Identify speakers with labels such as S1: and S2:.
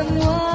S1: 等我